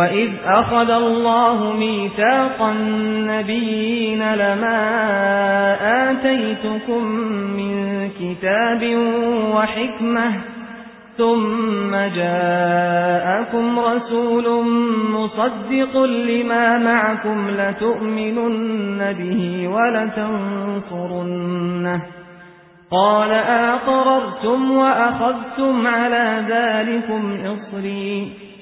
وَإِذْ أَخَذَ اللَّهُ مِيثَاقَ النَّبِيِّينَ لَمَا آتَيْتُكُم مِّن كِتَابٍ وَحِكْمَةٍ ثُمَّ جَاءَكُمْ رَسُولٌ مُصَدِّقٌ لِّمَا مَعَكُمْ لَتُؤْمِنُنَّ بِهِ وَلَتَنصُرُنَّهُ قَالَ أَقْرَرْتُمْ وَأَخَذْتُمْ عَلَى ذَلِكُمْ إِصْرِي